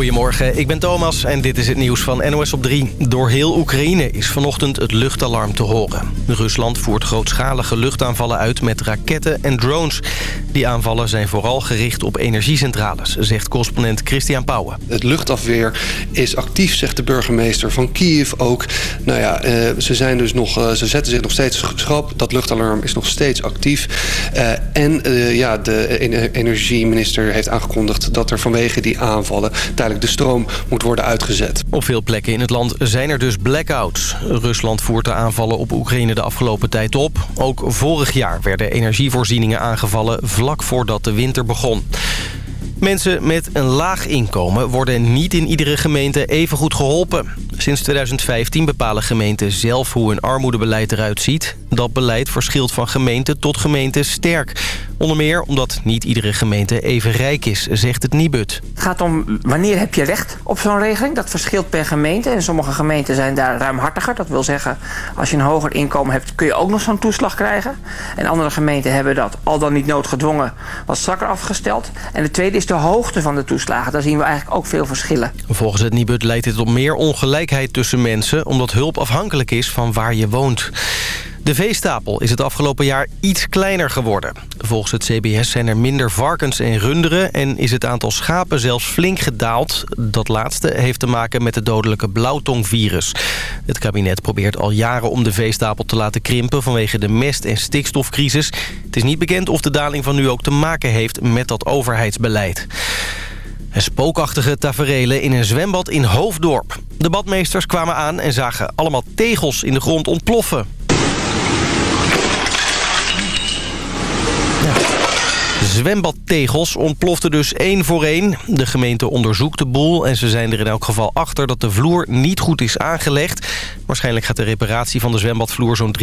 Goedemorgen, ik ben Thomas en dit is het nieuws van NOS op 3. Door heel Oekraïne is vanochtend het luchtalarm te horen. Rusland voert grootschalige luchtaanvallen uit met raketten en drones. Die aanvallen zijn vooral gericht op energiecentrales, zegt correspondent Christian Pauwen. Het luchtafweer is actief, zegt de burgemeester van Kiev ook. Nou ja, eh, ze, zijn dus nog, eh, ze zetten zich nog steeds schrap. Dat luchtalarm is nog steeds actief. Eh, en ja, de energieminister heeft aangekondigd dat er vanwege die aanvallen de stroom moet worden uitgezet. Op veel plekken in het land zijn er dus blackouts. Rusland voert de aanvallen op Oekraïne de afgelopen tijd op. Ook vorig jaar werden energievoorzieningen aangevallen vlak voordat de winter begon. Mensen met een laag inkomen worden niet in iedere gemeente even goed geholpen. Sinds 2015 bepalen gemeenten zelf hoe hun armoedebeleid eruit ziet. Dat beleid verschilt van gemeente tot gemeente sterk. Onder meer omdat niet iedere gemeente even rijk is, zegt het Nibud. Het gaat om wanneer heb je recht op zo'n regeling. Dat verschilt per gemeente. En sommige gemeenten zijn daar ruimhartiger. Dat wil zeggen, als je een hoger inkomen hebt... kun je ook nog zo'n toeslag krijgen. En andere gemeenten hebben dat al dan niet noodgedwongen... wat strakker afgesteld. En het tweede is de hoogte van de toeslagen. Daar zien we eigenlijk ook veel verschillen. Volgens het Nibud leidt dit op meer ongelijkheid tussen mensen... omdat hulp afhankelijk is van waar je woont. De veestapel is het afgelopen jaar iets kleiner geworden. Volgens het CBS zijn er minder varkens en runderen... en is het aantal schapen zelfs flink gedaald. Dat laatste heeft te maken met het dodelijke blauwtongvirus. Het kabinet probeert al jaren om de veestapel te laten krimpen... vanwege de mest- en stikstofcrisis. Het is niet bekend of de daling van nu ook te maken heeft met dat overheidsbeleid. En spookachtige taferelen in een zwembad in Hoofddorp. De badmeesters kwamen aan en zagen allemaal tegels in de grond ontploffen. Zwembadtegels ontploften dus één voor één. De gemeente onderzoekt de boel en ze zijn er in elk geval achter dat de vloer niet goed is aangelegd. Waarschijnlijk gaat de reparatie van de zwembadvloer zo'n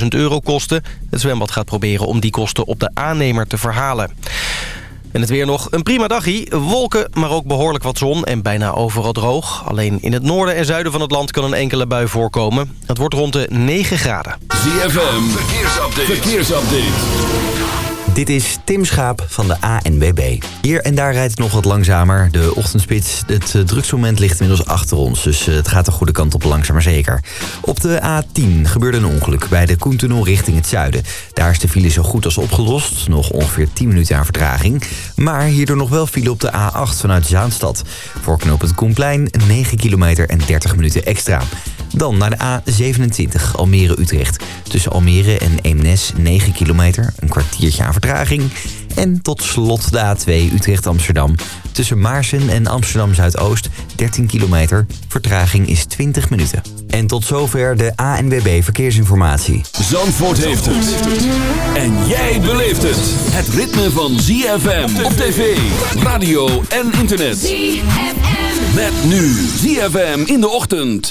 375.000 euro kosten. Het zwembad gaat proberen om die kosten op de aannemer te verhalen. En het weer nog een prima dagje. Wolken, maar ook behoorlijk wat zon en bijna overal droog. Alleen in het noorden en zuiden van het land kan een enkele bui voorkomen. Het wordt rond de 9 graden. ZFM, verkeersupdate. verkeersupdate. Dit is Tim Schaap van de ANWB. Hier en daar rijdt het nog wat langzamer. De ochtendspits, het eh, drugsmoment ligt inmiddels achter ons. Dus eh, het gaat de goede kant op, langzaam maar zeker. Op de A10 gebeurde een ongeluk bij de Koentunnel richting het zuiden. Daar is de file zo goed als opgelost. Nog ongeveer 10 minuten aan vertraging. Maar hierdoor nog wel file op de A8 vanuit Zaanstad. Voor knooppunt Koenplein 9 kilometer en 30 minuten extra. Dan naar de A27 Almere-Utrecht. Tussen Almere en Eemnes 9 kilometer, een kwartiertje aan vertraging. En tot slot de A2 Utrecht-Amsterdam. Tussen Maarsen en Amsterdam-Zuidoost 13 kilometer. Vertraging is 20 minuten. En tot zover de ANWB Verkeersinformatie. Zandvoort heeft het. En jij beleeft het. Het ritme van ZFM op tv, radio en internet. ZFM. Met nu ZFM in de ochtend.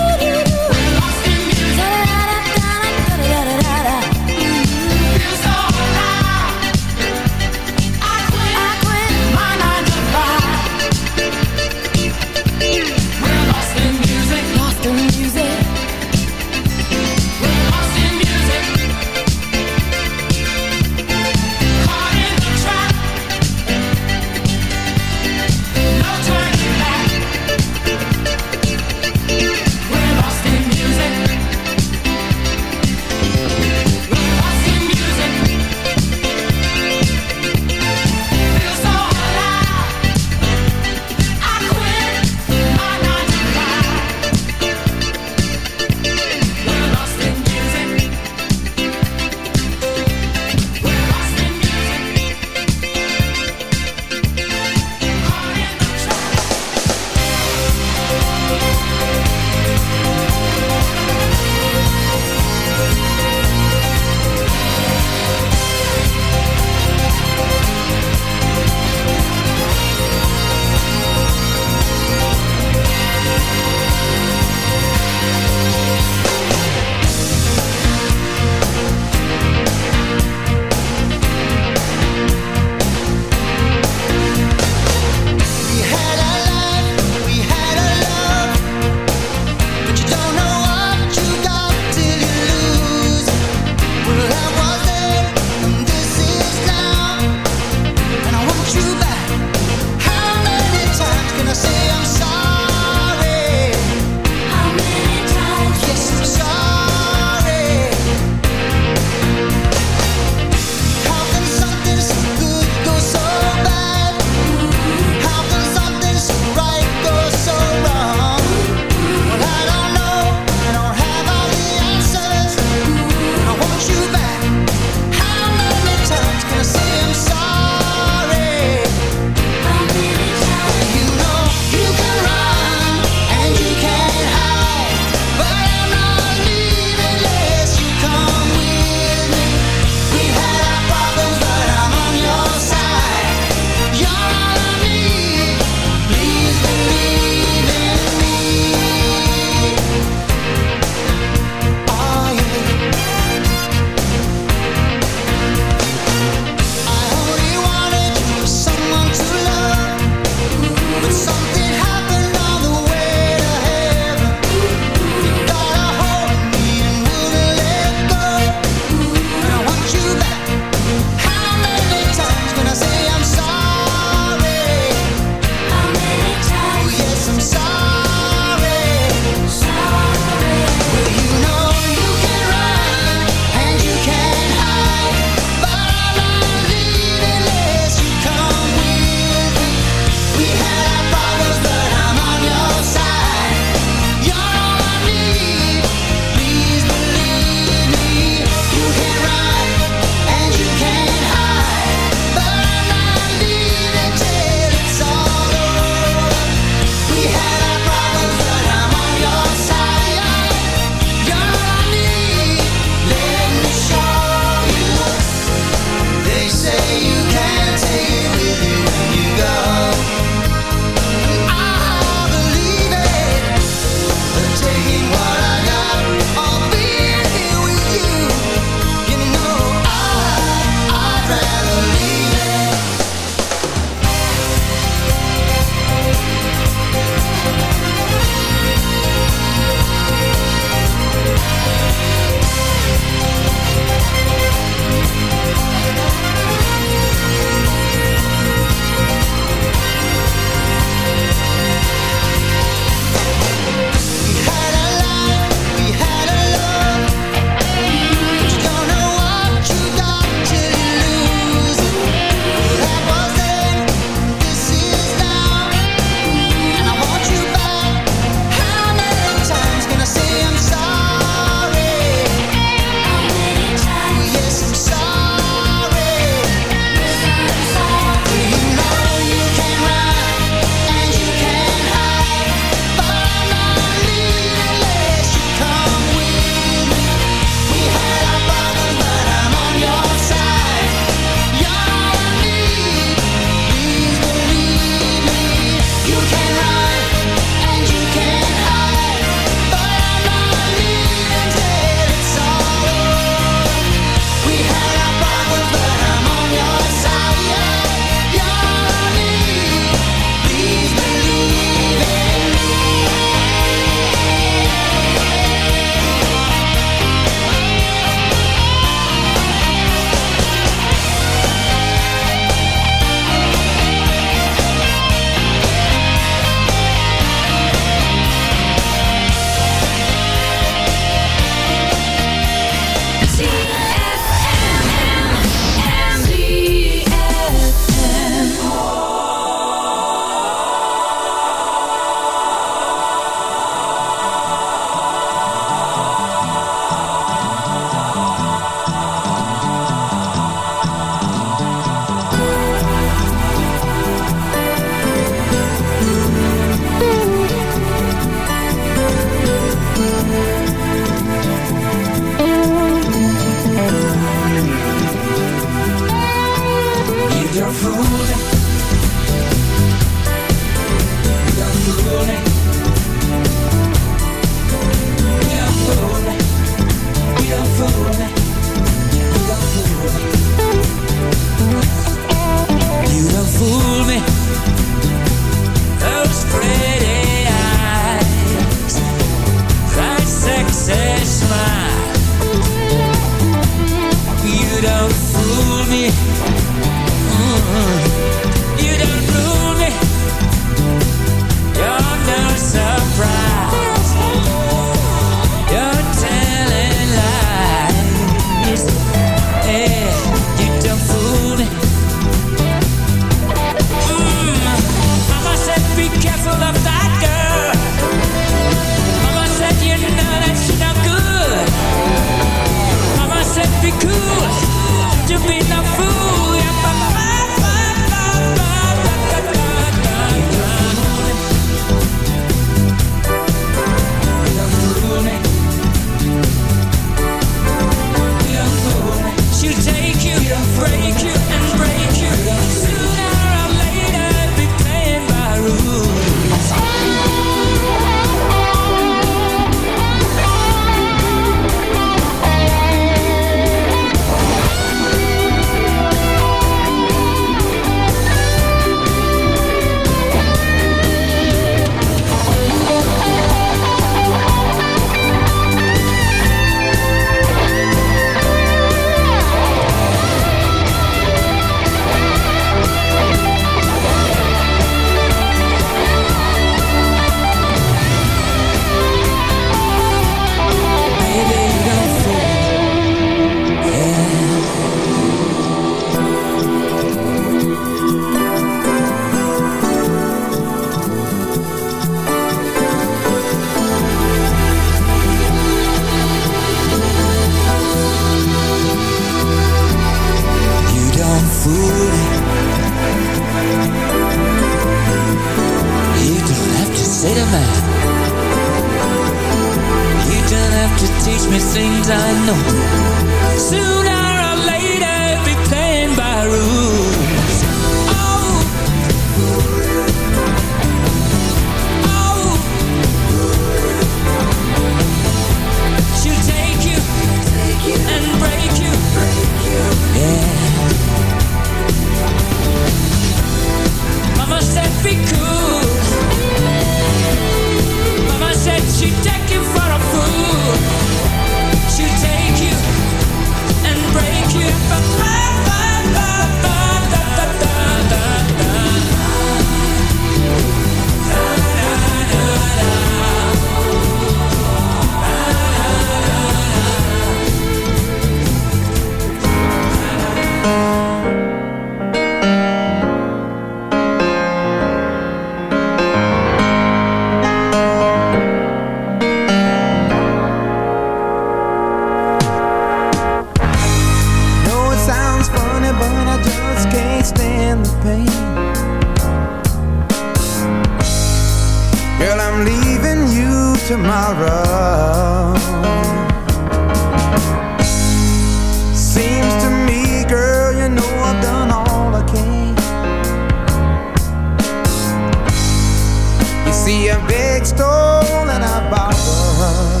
see a big stone and I bought her.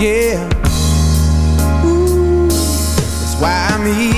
Yeah, Ooh, that's why I'm here.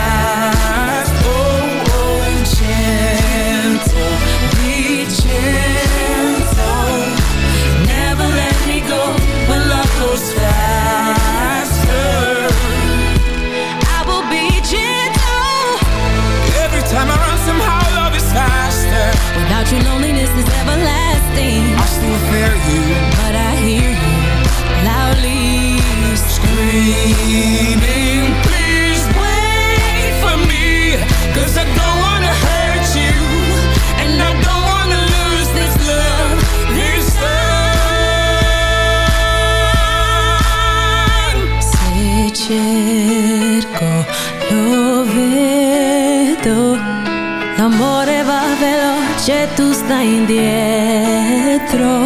Without you, loneliness is everlasting. I still fear you. But I hear you loudly screaming veloce, tu stai indietro.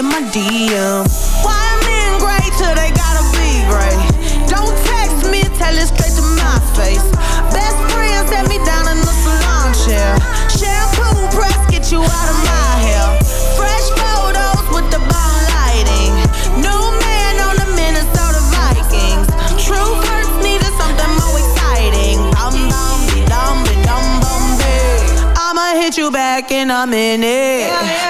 in my DM. Why men gray till they gotta be great. Don't text me, tell it straight to my face. Best friend set me down in the salon chair. Shampoo press, get you out of my hair. Fresh photos with the bomb lighting. New man on the Minnesota Vikings. True first needed something more exciting. I'm dumb, dum dum dumb, I'ma hit you back in a minute. Yeah, yeah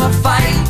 summer fight.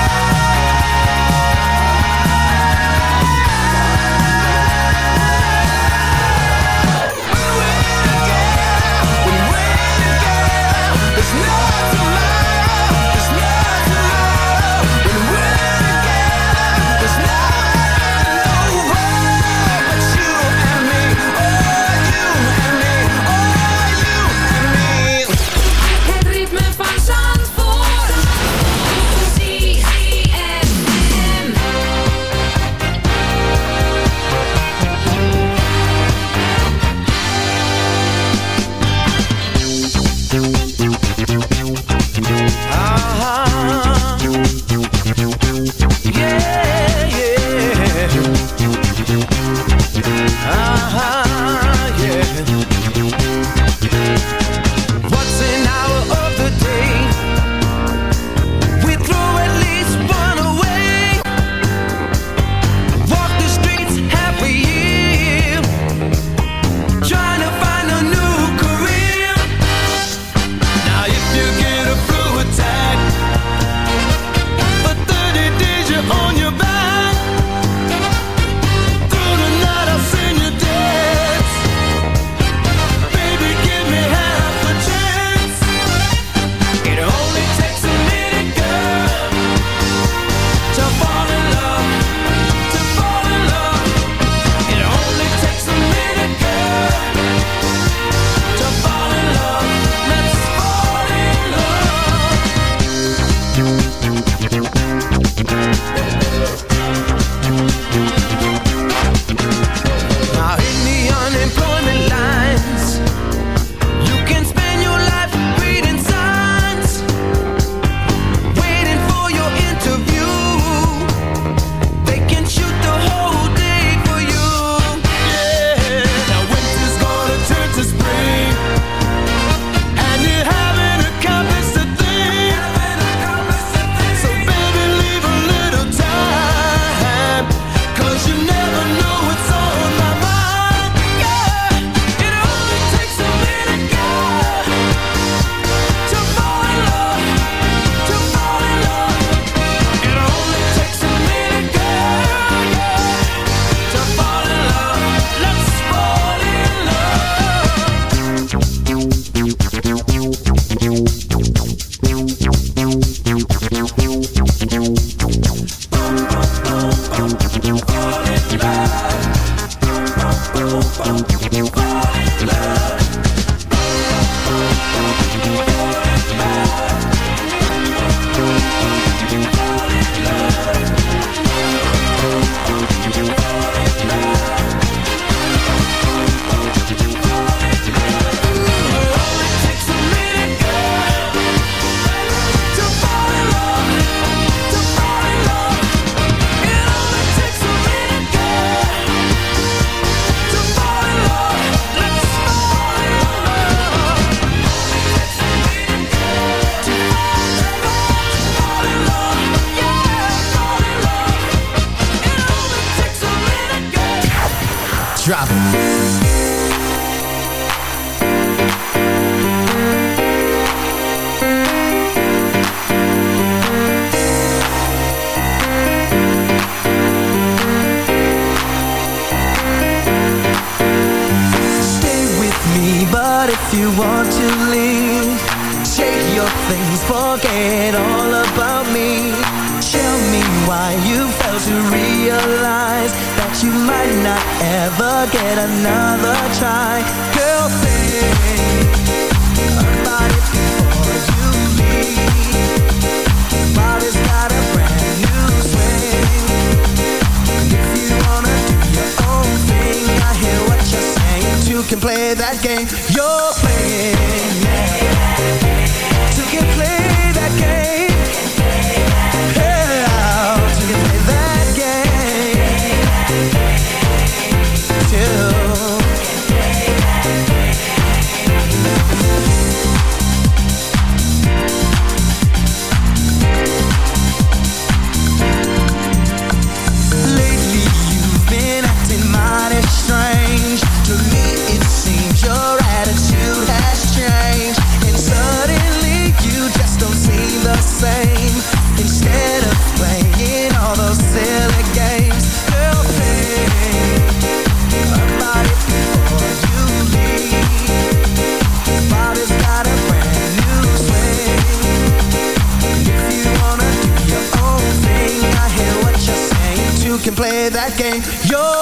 game. Yo.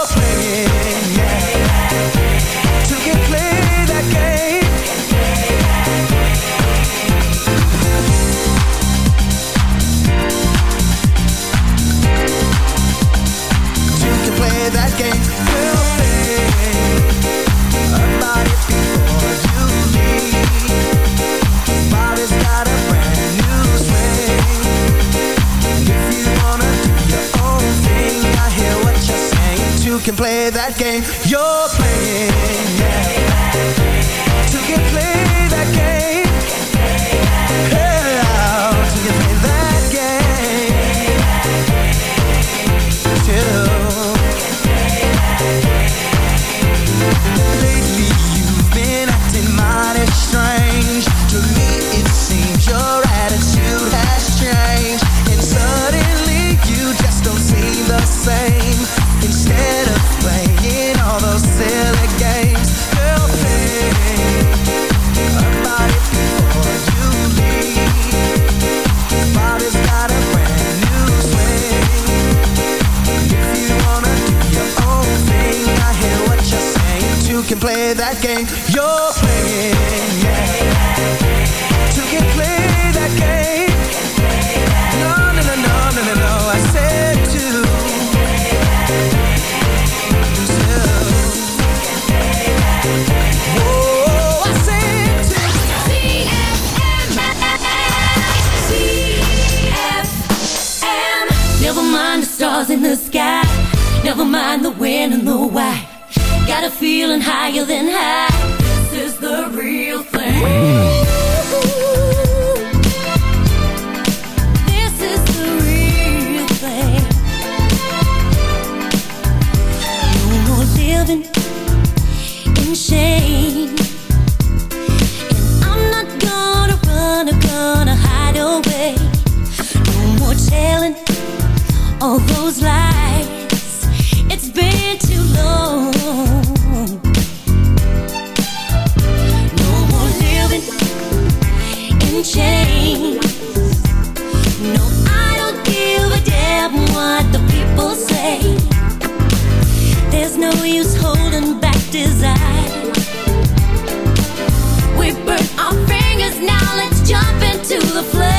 You're Never mind the stars in the sky. Never mind the when and the why Got a feeling higher than high. This is the real thing. This is the real thing. No more living in shame. those lights. It's been too long. No more living in chains. No, I don't give a damn what the people say. There's no use holding back desire. We burn our fingers now. Let's jump into the flame.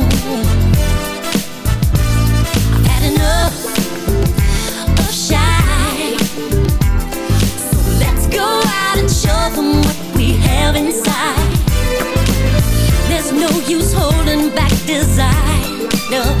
no.